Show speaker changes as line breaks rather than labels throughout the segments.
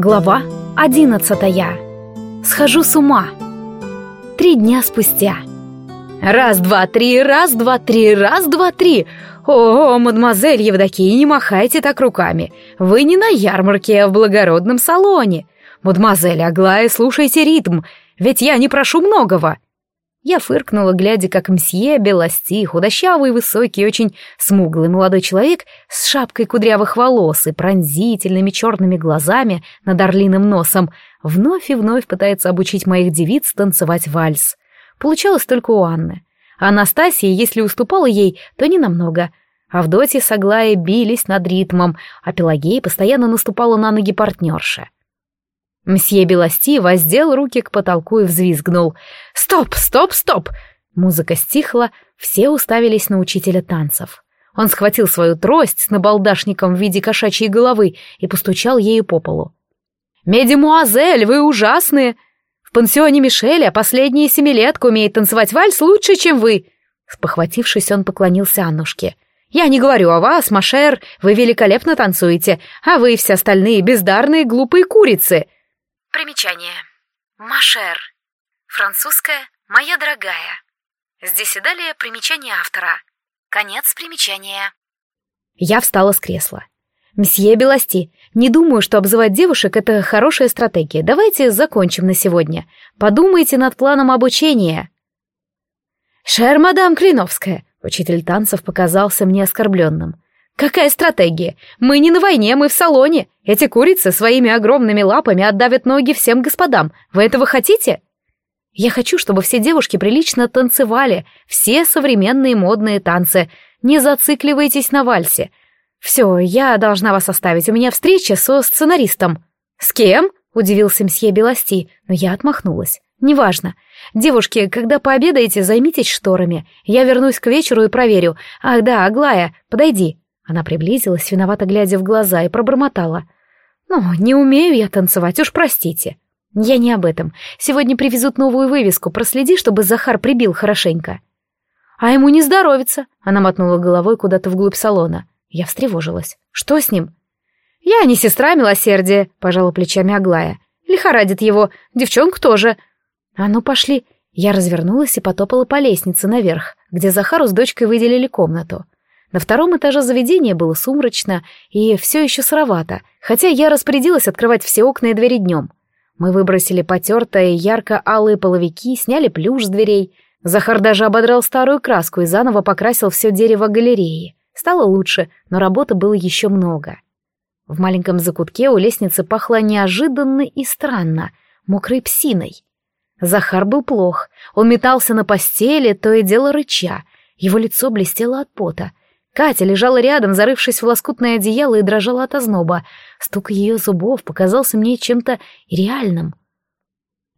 Глава одиннадцатая. Схожу с ума. Три дня спустя. Раз, два, три, раз, два, три, раз, два, три. О, мадемуазель Евдокия, не махайте так руками. Вы не на ярмарке, а в благородном салоне. Мадемуазель Аглая, слушайте ритм, ведь я не прошу многого. Я фыркнула, глядя, как мсье Белости, худощавый, высокий, очень смуглый молодой человек с шапкой кудрявых волос и пронзительными черными глазами над орлиным носом, вновь и вновь пытается обучить моих девиц танцевать вальс. Получалось только у Анны. А Анастасия, если уступала ей, то не намного. Авдотья с Аглаей бились над ритмом, а Пелагея постоянно наступала на ноги партнерши. Мсье Белости воздел руки к потолку и взвизгнул. «Стоп, стоп, стоп!» Музыка стихла, все уставились на учителя танцев. Он схватил свою трость с набалдашником в виде кошачьей головы и постучал ею по полу. «Медимуазель, вы ужасные! В пансионе Мишеля последняя семилетка умеет танцевать вальс лучше, чем вы!» Спохватившись, он поклонился Аннушке. «Я не говорю о вас, Машер, вы великолепно танцуете, а вы все остальные бездарные глупые курицы!»
Примечание. Машер. Французская «Моя дорогая». Здесь и далее примечание автора. Конец примечания.
Я встала с кресла. «Мсье Белости, не думаю, что обзывать девушек — это хорошая стратегия. Давайте закончим на сегодня. Подумайте над планом обучения». «Шер мадам Клиновская», — учитель танцев показался мне оскорбленным. «Какая стратегия? Мы не на войне, мы в салоне. Эти курицы своими огромными лапами отдавят ноги всем господам. Вы этого хотите?» «Я хочу, чтобы все девушки прилично танцевали, все современные модные танцы. Не зацикливайтесь на вальсе. Все, я должна вас оставить, у меня встреча со сценаристом». «С кем?» — удивился мсье Белости, но я отмахнулась. «Неважно. Девушки, когда пообедаете, займитесь шторами. Я вернусь к вечеру и проверю. Ах да, Аглая, подойди». Она приблизилась, виновато глядя в глаза, и пробормотала. «Ну, не умею я танцевать, уж простите». «Я не об этом. Сегодня привезут новую вывеску. Проследи, чтобы Захар прибил хорошенько». «А ему не здоровится», — она мотнула головой куда-то вглубь салона. Я встревожилась. «Что с ним?» «Я не сестра милосердия», — пожала плечами Аглая. «Лихорадит его. Девчонку тоже». «А ну, пошли». Я развернулась и потопала по лестнице наверх, где Захару с дочкой выделили комнату. На втором этаже заведения было сумрачно и все еще сыровато, хотя я распорядилась открывать все окна и двери днем. Мы выбросили потертые ярко-алые половики, сняли плюш с дверей. Захар даже ободрал старую краску и заново покрасил все дерево галереи. Стало лучше, но работы было еще много. В маленьком закутке у лестницы пахло неожиданно и странно, мокрой псиной. Захар был плох, он метался на постели, то и дело рыча. Его лицо блестело от пота, Катя лежала рядом, зарывшись в лоскутное одеяло и дрожала от озноба. Стук ее зубов показался мне чем-то реальным.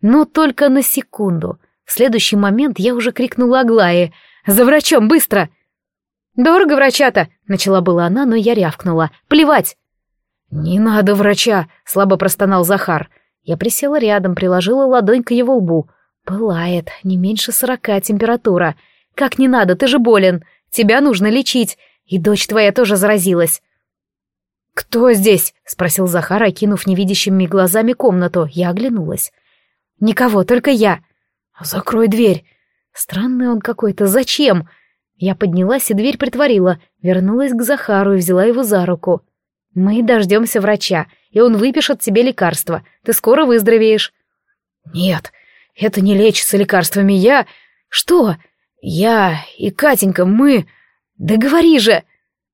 Но только на секунду. В следующий момент я уже крикнула Аглае. «За врачом, быстро!» «Дорого врача-то!» — начала была она, но я рявкнула. «Плевать!» «Не надо врача!» — слабо простонал Захар. Я присела рядом, приложила ладонь к его лбу. «Пылает, не меньше сорока температура. Как не надо, ты же болен. Тебя нужно лечить. И дочь твоя тоже заразилась. «Кто здесь?» — спросил Захар, окинув невидящими глазами комнату. Я оглянулась. «Никого, только я». «Закрой дверь». Странный он какой-то. Зачем? Я поднялась и дверь притворила, вернулась к Захару и взяла его за руку. «Мы дождемся врача, и он выпишет тебе лекарства. Ты скоро выздоровеешь». «Нет, это не лечится лекарствами. Я...» «Что?» «Я и Катенька, мы...» «Да говори же!»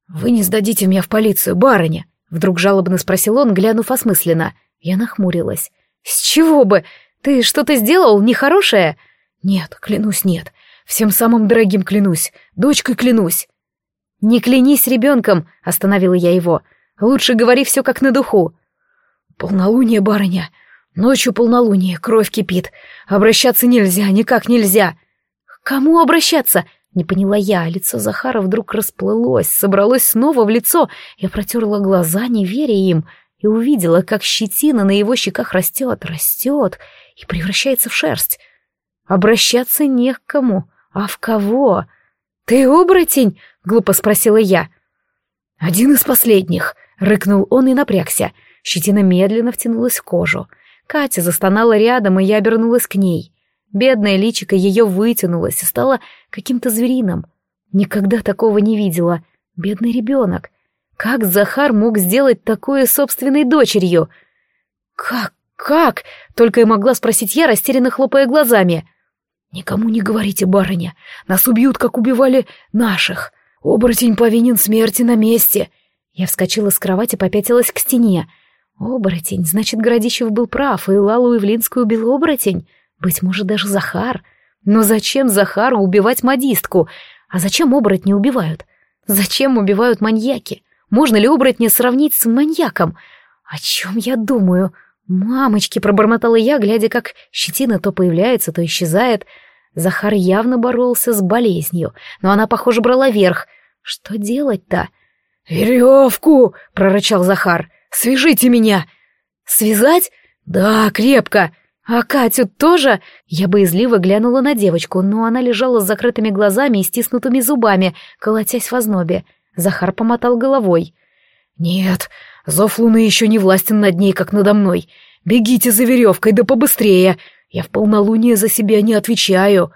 «Вы не сдадите меня в полицию, барыня!» Вдруг жалобно спросил он, глянув осмысленно. Я нахмурилась. «С чего бы? Ты что-то сделал нехорошее?» «Нет, клянусь, нет. Всем самым дорогим клянусь. Дочкой клянусь». «Не клянись ребенком!» — остановила я его. «Лучше говори все как на духу». «Полнолуние, барыня. Ночью полнолуние, кровь кипит. Обращаться нельзя, никак нельзя». «К кому обращаться? Не поняла я, лицо Захара вдруг расплылось, собралось снова в лицо. Я протерла глаза, не веря им, и увидела, как щетина на его щеках растет, растет и превращается в шерсть. Обращаться не к кому, а в кого? «Ты оборотень?» — глупо спросила я. «Один из последних», — рыкнул он и напрягся. Щетина медленно втянулась в кожу. Катя застонала рядом, и я обернулась к ней. Бедное личико ее вытянулось и стало каким-то звериным. Никогда такого не видела. Бедный ребенок. Как Захар мог сделать такое собственной дочерью? Как? Как? Только и могла спросить я, растерянно хлопая глазами. Никому не говорите, барыня. Нас убьют, как убивали наших. Оборотень повинен смерти на месте. Я вскочила с кровати, попятилась к стене. Оборотень, значит, Городищев был прав, и Лалу Ивлинскую убил оборотень. Быть может, даже Захар. Но зачем Захару убивать модистку? А зачем оборотни убивают? Зачем убивают маньяки? Можно ли оборотня сравнить с маньяком? О чем я думаю? Мамочки, пробормотала я, глядя, как щетина то появляется, то исчезает. Захар явно боролся с болезнью, но она, похоже, брала верх. Что делать-то? «Веревку!» — прорычал Захар. «Свяжите меня!» «Связать?» «Да, крепко!» «А Катю тоже?» Я боязливо глянула на девочку, но она лежала с закрытыми глазами и стиснутыми зубами, колотясь в ознобе. Захар помотал головой. «Нет, зов луны еще не властен над ней, как надо мной. Бегите за веревкой, да побыстрее. Я в полнолуние за себя не отвечаю».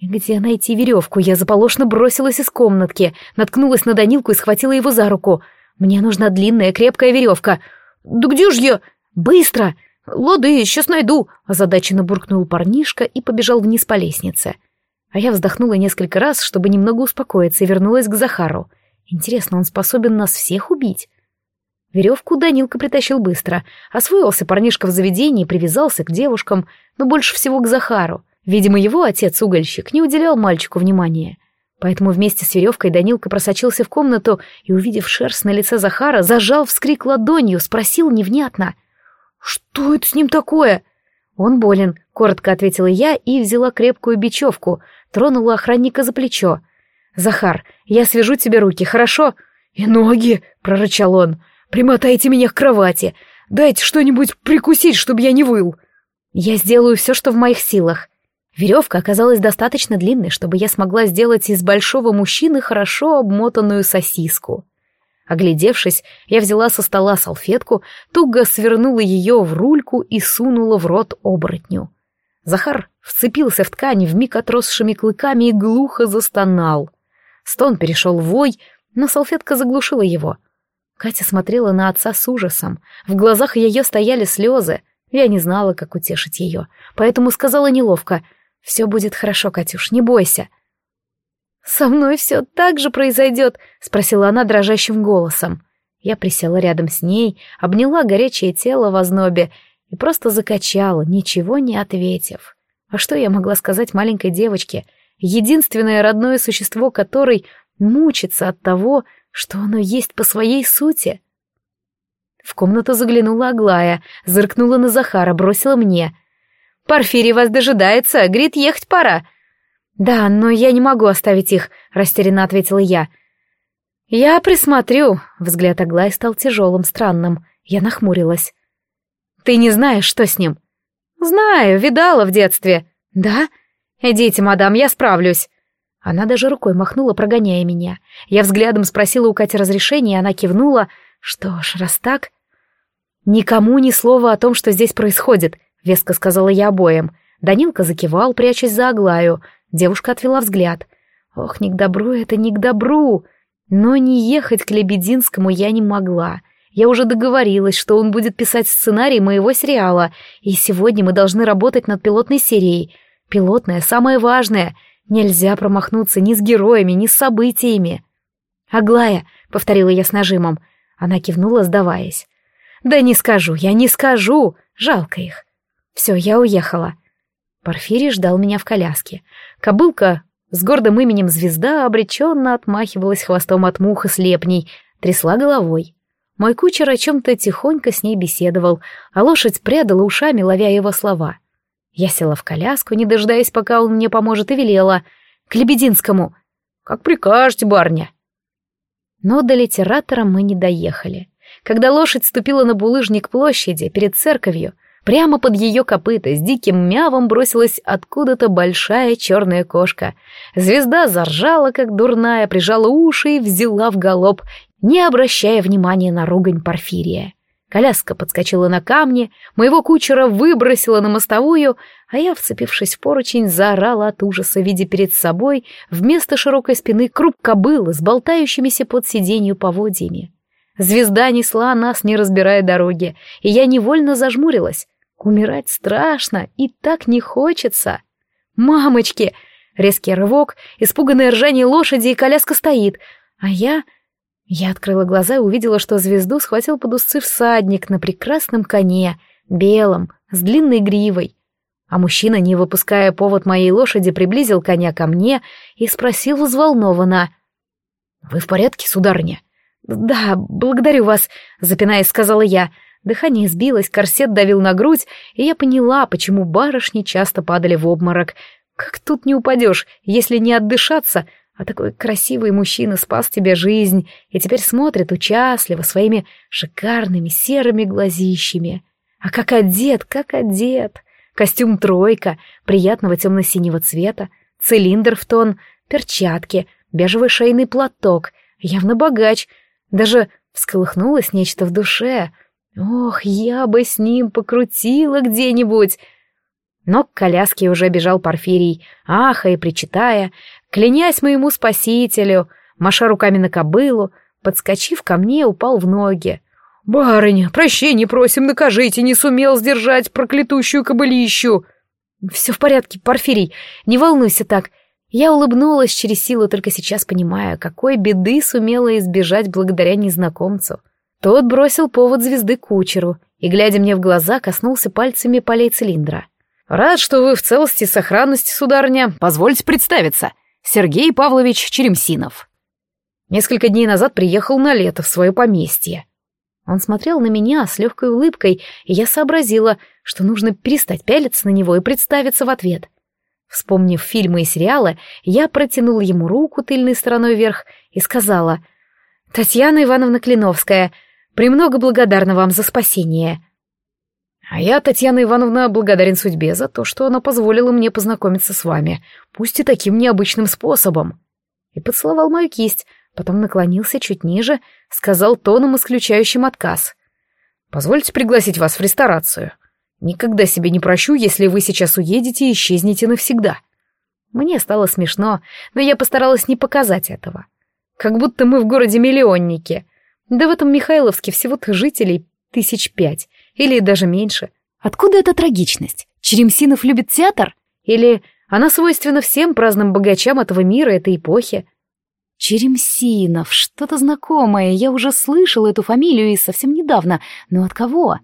Где найти веревку? Я заполошно бросилась из комнатки, наткнулась на Данилку и схватила его за руку. Мне нужна длинная крепкая веревка. «Да где ж я? Быстро!» «Лады, сейчас найду!» — озадаченно буркнул парнишка и побежал вниз по лестнице. А я вздохнула несколько раз, чтобы немного успокоиться, и вернулась к Захару. Интересно, он способен нас всех убить? Веревку Данилка притащил быстро. Освоился парнишка в заведении, привязался к девушкам, но больше всего к Захару. Видимо, его отец-угольщик не уделял мальчику внимания. Поэтому вместе с веревкой Данилка просочился в комнату и, увидев шерсть на лице Захара, зажал вскрик ладонью, спросил невнятно — «Что это с ним такое?» «Он болен», — коротко ответила я и взяла крепкую бечевку, тронула охранника за плечо. «Захар, я свяжу тебе руки, хорошо?» «И ноги», — прорычал он. «Примотайте меня к кровати. Дайте что-нибудь прикусить, чтобы я не выл». «Я сделаю все, что в моих силах». Веревка оказалась достаточно длинной, чтобы я смогла сделать из большого мужчины хорошо обмотанную сосиску. Оглядевшись, я взяла со стола салфетку, туго свернула ее в рульку и сунула в рот оборотню. Захар вцепился в ткань вмиг отросшими клыками и глухо застонал. Стон перешел в вой, но салфетка заглушила его. Катя смотрела на отца с ужасом. В глазах ее стояли слезы. Я не знала, как утешить ее, поэтому сказала неловко. «Все будет хорошо, Катюш, не бойся». «Со мной все так же произойдет?» — спросила она дрожащим голосом. Я присела рядом с ней, обняла горячее тело в ознобе и просто закачала, ничего не ответив. А что я могла сказать маленькой девочке, единственное родное существо которой мучится от того, что оно есть по своей сути? В комнату заглянула Аглая, зыркнула на Захара, бросила мне. «Порфирий вас дожидается, говорит, ехать пора. «Да, но я не могу оставить их», — растерянно ответила я. «Я присмотрю», — взгляд Аглая стал тяжелым, странным. Я нахмурилась. «Ты не знаешь, что с ним?» «Знаю, видала в детстве». «Да?» «Идите, мадам, я справлюсь». Она даже рукой махнула, прогоняя меня. Я взглядом спросила у Кати разрешения, и она кивнула. «Что ж, раз так...» «Никому ни слова о том, что здесь происходит», — веско сказала я обоим. Данилка закивал, прячась за Аглаю. Девушка отвела взгляд. Ох, не к добру это, не к добру. Но не ехать к Лебединскому я не могла. Я уже договорилась, что он будет писать сценарий моего сериала, и сегодня мы должны работать над пилотной серией. Пилотная, самое важное. Нельзя промахнуться ни с героями, ни с событиями. «Аглая», — повторила я с нажимом. Она кивнула, сдаваясь. «Да не скажу, я не скажу. Жалко их. Все, я уехала». Порфирий ждал меня в коляске. Кобылка с гордым именем «Звезда» обреченно отмахивалась хвостом от мух и слепней, трясла головой. Мой кучер о чем-то тихонько с ней беседовал, а лошадь прядала ушами, ловя его слова. Я села в коляску, не дожидаясь, пока он мне поможет, и велела. «К Лебединскому!» «Как прикажете, барня!» Но до литератора мы не доехали. Когда лошадь ступила на булыжник площади перед церковью, Прямо под ее копыта с диким мявом бросилась откуда-то большая черная кошка. Звезда заржала, как дурная, прижала уши и взяла в галоп, не обращая внимания на ругань Порфирия. Коляска подскочила на камни, моего кучера выбросила на мостовую, а я, вцепившись в поручень, заорала от ужаса, видя перед собой вместо широкой спины круп кобылы с болтающимися под сиденью поводьями. Звезда несла нас, не разбирая дороги, и я невольно зажмурилась. Умирать страшно и так не хочется. «Мамочки!» Резкий рывок, испуганное ржание лошади, и коляска стоит, а я я открыла глаза и увидела, что звезду схватил под усы всадник на прекрасном коне, белом, с длинной гривой. А мужчина, не выпуская повод моей лошади, приблизил коня ко мне и спросил взволнованно. «Вы в порядке, сударыня?» «Да, благодарю вас», — запинаясь, сказала я. Дыхание сбилось, корсет давил на грудь, и я поняла, почему барышни часто падали в обморок. Как тут не упадешь, если не отдышаться, а такой красивый мужчина спас тебе жизнь и теперь смотрит участливо своими шикарными серыми глазищами. А как одет, как одет! Костюм тройка, приятного темно-синего цвета, цилиндр в тон, перчатки, бежевый шейный платок, явно богач. Даже всколыхнулось нечто в душе. Ох, я бы с ним покрутила где-нибудь. Но к коляске уже бежал Порфирий, ахая и причитая, клянясь моему спасителю, маша руками на кобылу, подскочив ко мне, упал в ноги. «Барыня, прощения просим, накажите, не сумел сдержать проклятущую кобылищу!» «Все в порядке, Порфирий, не волнуйся так!» Я улыбнулась через силу, только сейчас понимая, какой беды сумела избежать благодаря незнакомцу. Тот бросил повод звезды кучеру и, глядя мне в глаза, коснулся пальцами полей цилиндра. «Рад, что вы в целости и сохранности, сударыня. Позвольте представиться. Сергей Павлович Черемсинов. Несколько дней назад приехал на лето в свое поместье. Он смотрел на меня с легкой улыбкой, и я сообразила, что нужно перестать пялиться на него и представиться в ответ. Вспомнив фильмы и сериалы, я протянула ему руку тыльной стороной вверх и сказала «Татьяна Ивановна Клиновская, премного благодарна вам за спасение. А я, Татьяна Ивановна, благодарен судьбе за то, что она позволила мне познакомиться с вами, пусть и таким необычным способом. И поцеловал мою кисть, потом наклонился чуть ниже, сказал тоном, исключающим отказ. «Позвольте пригласить вас в ресторацию. Никогда себе не прощу, если вы сейчас уедете и исчезнете навсегда». Мне стало смешно, но я постаралась не показать этого. Как будто мы в городе-миллионнике. Да в этом Михайловске всего-то жителей тысяч пять, или даже меньше. Откуда эта трагичность? Черемсинов любит театр? Или она свойственна всем праздным богачам этого мира, этой эпохи? Черемсинов, что-то знакомое, я уже слышала эту фамилию и совсем недавно, но от кого?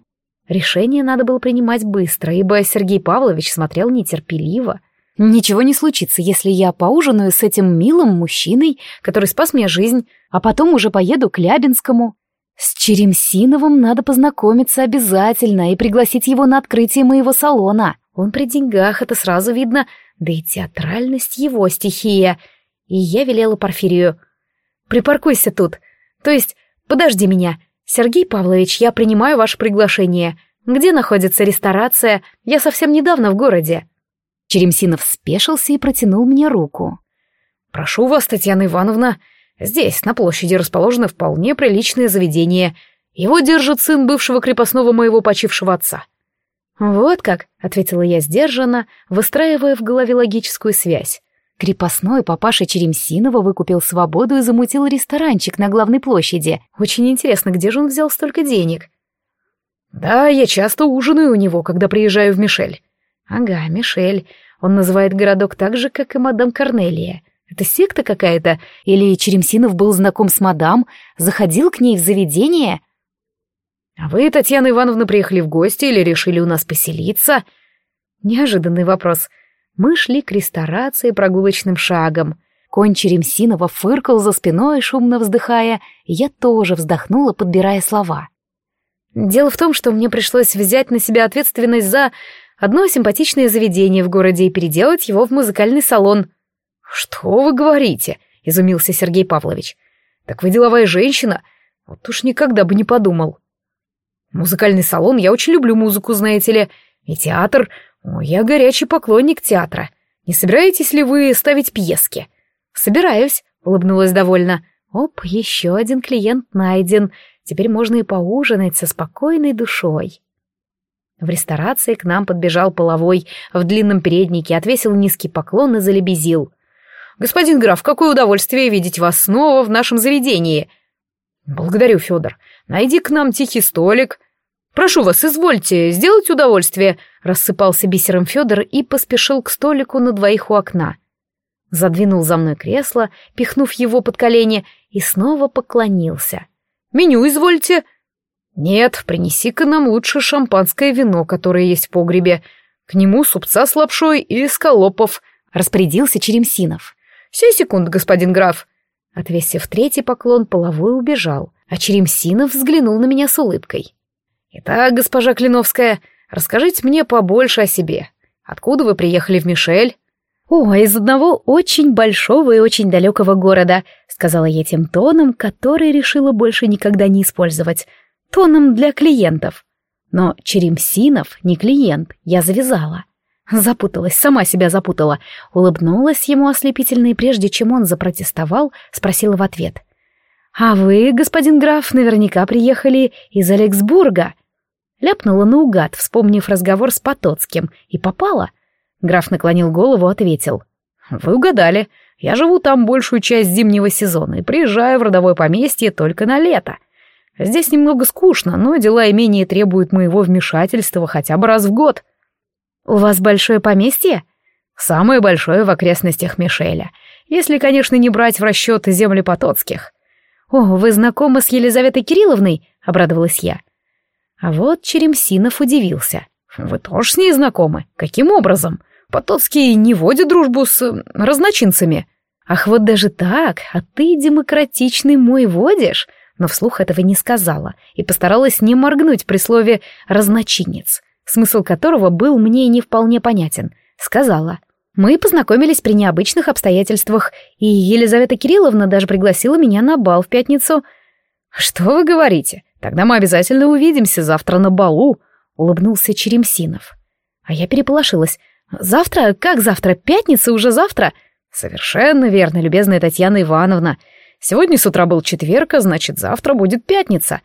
Решение надо было принимать быстро, ибо Сергей Павлович смотрел нетерпеливо. Ничего не случится, если я поужинаю с этим милым мужчиной, который спас мне жизнь, а потом уже поеду к Лябинскому. С Черемсиновым надо познакомиться обязательно и пригласить его на открытие моего салона. Он при деньгах, это сразу видно, да и театральность его стихия. И я велела Порфирию. «Припаркуйся тут. То есть, подожди меня. Сергей Павлович, я принимаю ваше приглашение. Где находится ресторация? Я совсем недавно в городе». Черемсинов спешился и протянул мне руку. «Прошу вас, Татьяна Ивановна, Здесь, на площади, расположено вполне приличное заведение. Его держит сын бывшего крепостного моего почившего отца». «Вот как», — ответила я сдержанно, выстраивая в голове логическую связь. Крепостной папаша Черемсинова выкупил свободу и замутил ресторанчик на главной площади. Очень интересно, где же он взял столько денег? «Да, я часто ужинаю у него, когда приезжаю в Мишель». «Ага, Мишель. Он называет городок так же, как и мадам Корнелия. Это секта какая-то? Или Черемсинов был знаком с мадам, заходил к ней в заведение? А вы, Татьяна Ивановна, приехали в гости или решили у нас поселиться? Неожиданный вопрос. Мы шли к ресторации прогулочным шагом. Конь Черемсинова фыркал за спиной, шумно вздыхая, и я тоже вздохнула, подбирая слова. Дело в том, что мне пришлось взять на себя ответственность за одно симпатичное заведение в городе и переделать его в музыкальный салон — «Что вы говорите?» — изумился Сергей Павлович. «Так вы деловая женщина? Вот уж никогда бы не подумал». «Музыкальный салон, я очень люблю музыку, знаете ли. И театр. Ой, я горячий поклонник театра. Не собираетесь ли вы ставить пьески?» «Собираюсь», — улыбнулась довольно. Оп, еще один клиент найден. Теперь можно и поужинать со спокойной душой. В ресторации к нам подбежал половой в длинном переднике, отвесил низкий поклон и залебезил. «Господин граф, какое удовольствие видеть вас снова в нашем заведении!» «Благодарю, Федор. Найди к нам тихий столик». «Прошу вас, извольте, сделать удовольствие», — рассыпался бисером Федор и поспешил к столику на двоих у окна. Задвинул за мной кресло, пихнув его под колени, и снова поклонился. «Меню извольте!» «Нет, принеси-ка нам лучше шампанское вино, которое есть в погребе. К нему супца с лапшой и скалопов», — распорядился Черемсинов. «Сей секунд, господин граф». Отвесив третий поклон, половой убежал, а Черемсинов взглянул на меня с улыбкой. «Итак, госпожа Клиновская, расскажите мне побольше о себе. Откуда вы приехали в Мишель?» «О, из одного очень большого и очень далекого города», — сказала я тем тоном, который решила больше никогда не использовать. Тоном для клиентов. Но Черемсинов не клиент, я завязала. Запуталась, сама себя запутала. Улыбнулась ему ослепительно, и прежде чем он запротестовал, спросила в ответ. «А вы, господин граф, наверняка приехали из Алексбурга?» Ляпнула наугад, вспомнив разговор с Потоцким, и попала — Граф наклонил голову, ответил. «Вы угадали. Я живу там большую часть зимнего сезона и приезжаю в родовое поместье только на лето. Здесь немного скучно, но дела имения требуют моего вмешательства хотя бы раз в год». «У вас большое поместье?» «Самое большое в окрестностях Мишеля, если, конечно, не брать в расчет земли Потоцких». «О, вы знакомы с Елизаветой Кирилловной?» — обрадовалась я. А вот Черемсинов удивился. «Вы тоже с ней знакомы? Каким образом?» Потоцкий не водит дружбу с э, разночинцами. Ах, вот даже так, а ты демократичный мой водишь? Но вслух этого не сказала и постаралась не моргнуть при слове «разночинец», смысл которого был мне не вполне понятен. Сказала. Мы познакомились при необычных обстоятельствах, и Елизавета Кирилловна даже пригласила меня на бал в пятницу. «Что вы говорите? Тогда мы обязательно увидимся завтра на балу», — улыбнулся Черемсинов. А я переполошилась. Завтра? Как завтра? Пятница уже завтра? Совершенно верно, любезная Татьяна Ивановна. Сегодня с утра был четверг, а значит, завтра будет пятница.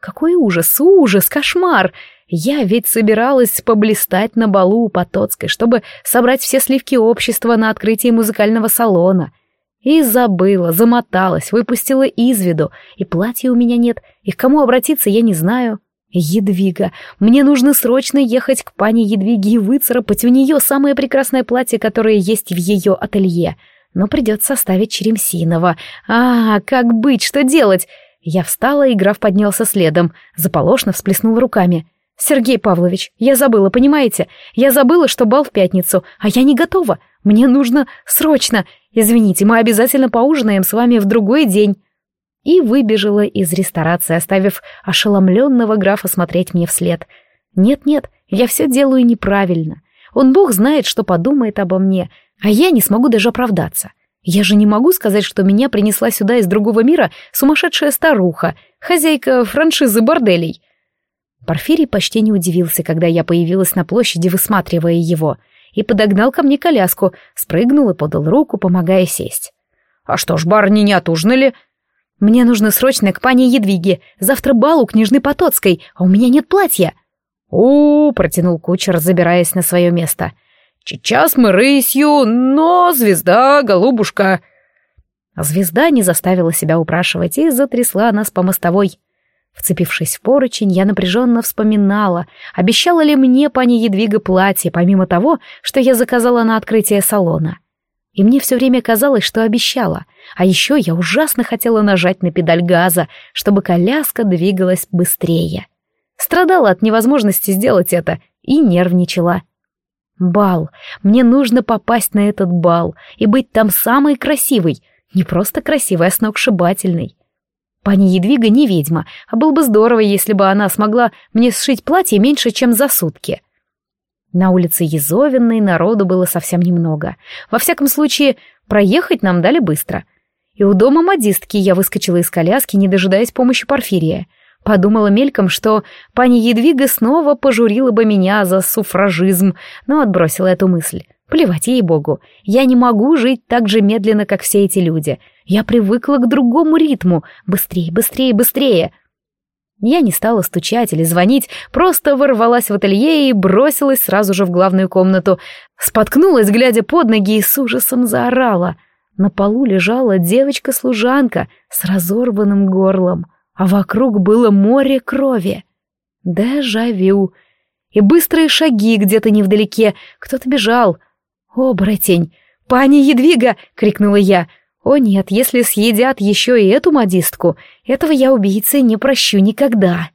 Какой ужас, ужас, кошмар! Я ведь собиралась поблистать на балу у Потоцкой, чтобы собрать все сливки общества на открытии музыкального салона. И забыла, замоталась, выпустила из виду, и платья у меня нет, и к кому обратиться я не знаю. Едвига, мне нужно срочно ехать к пане Едвиге и выцарапать у нее самое прекрасное платье, которое есть в ее ателье. Но придется оставить Черемсинова. А, как быть, что делать? Я встала, и граф поднялся следом, заполошно всплеснул руками. «Сергей Павлович, я забыла, понимаете? Я забыла, что бал в пятницу, а я не готова. Мне нужно срочно. Извините, мы обязательно поужинаем с вами в другой день» и выбежала из ресторации, оставив ошеломленного графа смотреть мне вслед. «Нет-нет, я все делаю неправильно. Он бог знает, что подумает обо мне, а я не смогу даже оправдаться. Я же не могу сказать, что меня принесла сюда из другого мира сумасшедшая старуха, хозяйка франшизы борделей». Порфирий почти не удивился, когда я появилась на площади, высматривая его, и подогнал ко мне коляску, спрыгнул и подал руку, помогая сесть. «А что ж, барни не отужинали?» Мне нужно срочно к пане Едвиге. Завтра бал у княжны Потоцкой, а у меня нет платья. О, протянул кучер, забираясь на свое место. Сейчас мы рысью, но звезда, голубушка. А звезда не заставила себя упрашивать и затрясла нас по мостовой. Вцепившись в поручень, я напряженно вспоминала, обещала ли мне пани Едвига платье, помимо того, что я заказала на открытие салона. И мне все время казалось, что обещала. А еще я ужасно хотела нажать на педаль газа, чтобы коляска двигалась быстрее. Страдала от невозможности сделать это и нервничала. Бал. Мне нужно попасть на этот бал и быть там самой красивой. Не просто красивой, а сногсшибательной. Пани Едвига не ведьма, а было бы здорово, если бы она смогла мне сшить платье меньше, чем за сутки. На улице Езовенной народу было совсем немного. Во всяком случае, проехать нам дали быстро. И у дома модистки я выскочила из коляски, не дожидаясь помощи Порфирия. Подумала мельком, что пани Едвига снова пожурила бы меня за суфражизм, но отбросила эту мысль. Плевать ей-богу, я не могу жить так же медленно, как все эти люди. Я привыкла к другому ритму. Быстрее, быстрее, быстрее. Я не стала стучать или звонить, просто ворвалась в ателье и бросилась сразу же в главную комнату. Споткнулась, глядя под ноги, и с ужасом заорала. На полу лежала девочка-служанка с разорванным горлом, а вокруг было море крови. Дежавю. И быстрые шаги где-то невдалеке. Кто-то бежал. «Оборотень! Пани Едвига!» — крикнула я — о нет, если съедят еще и эту модистку, этого я убийце не прощу никогда.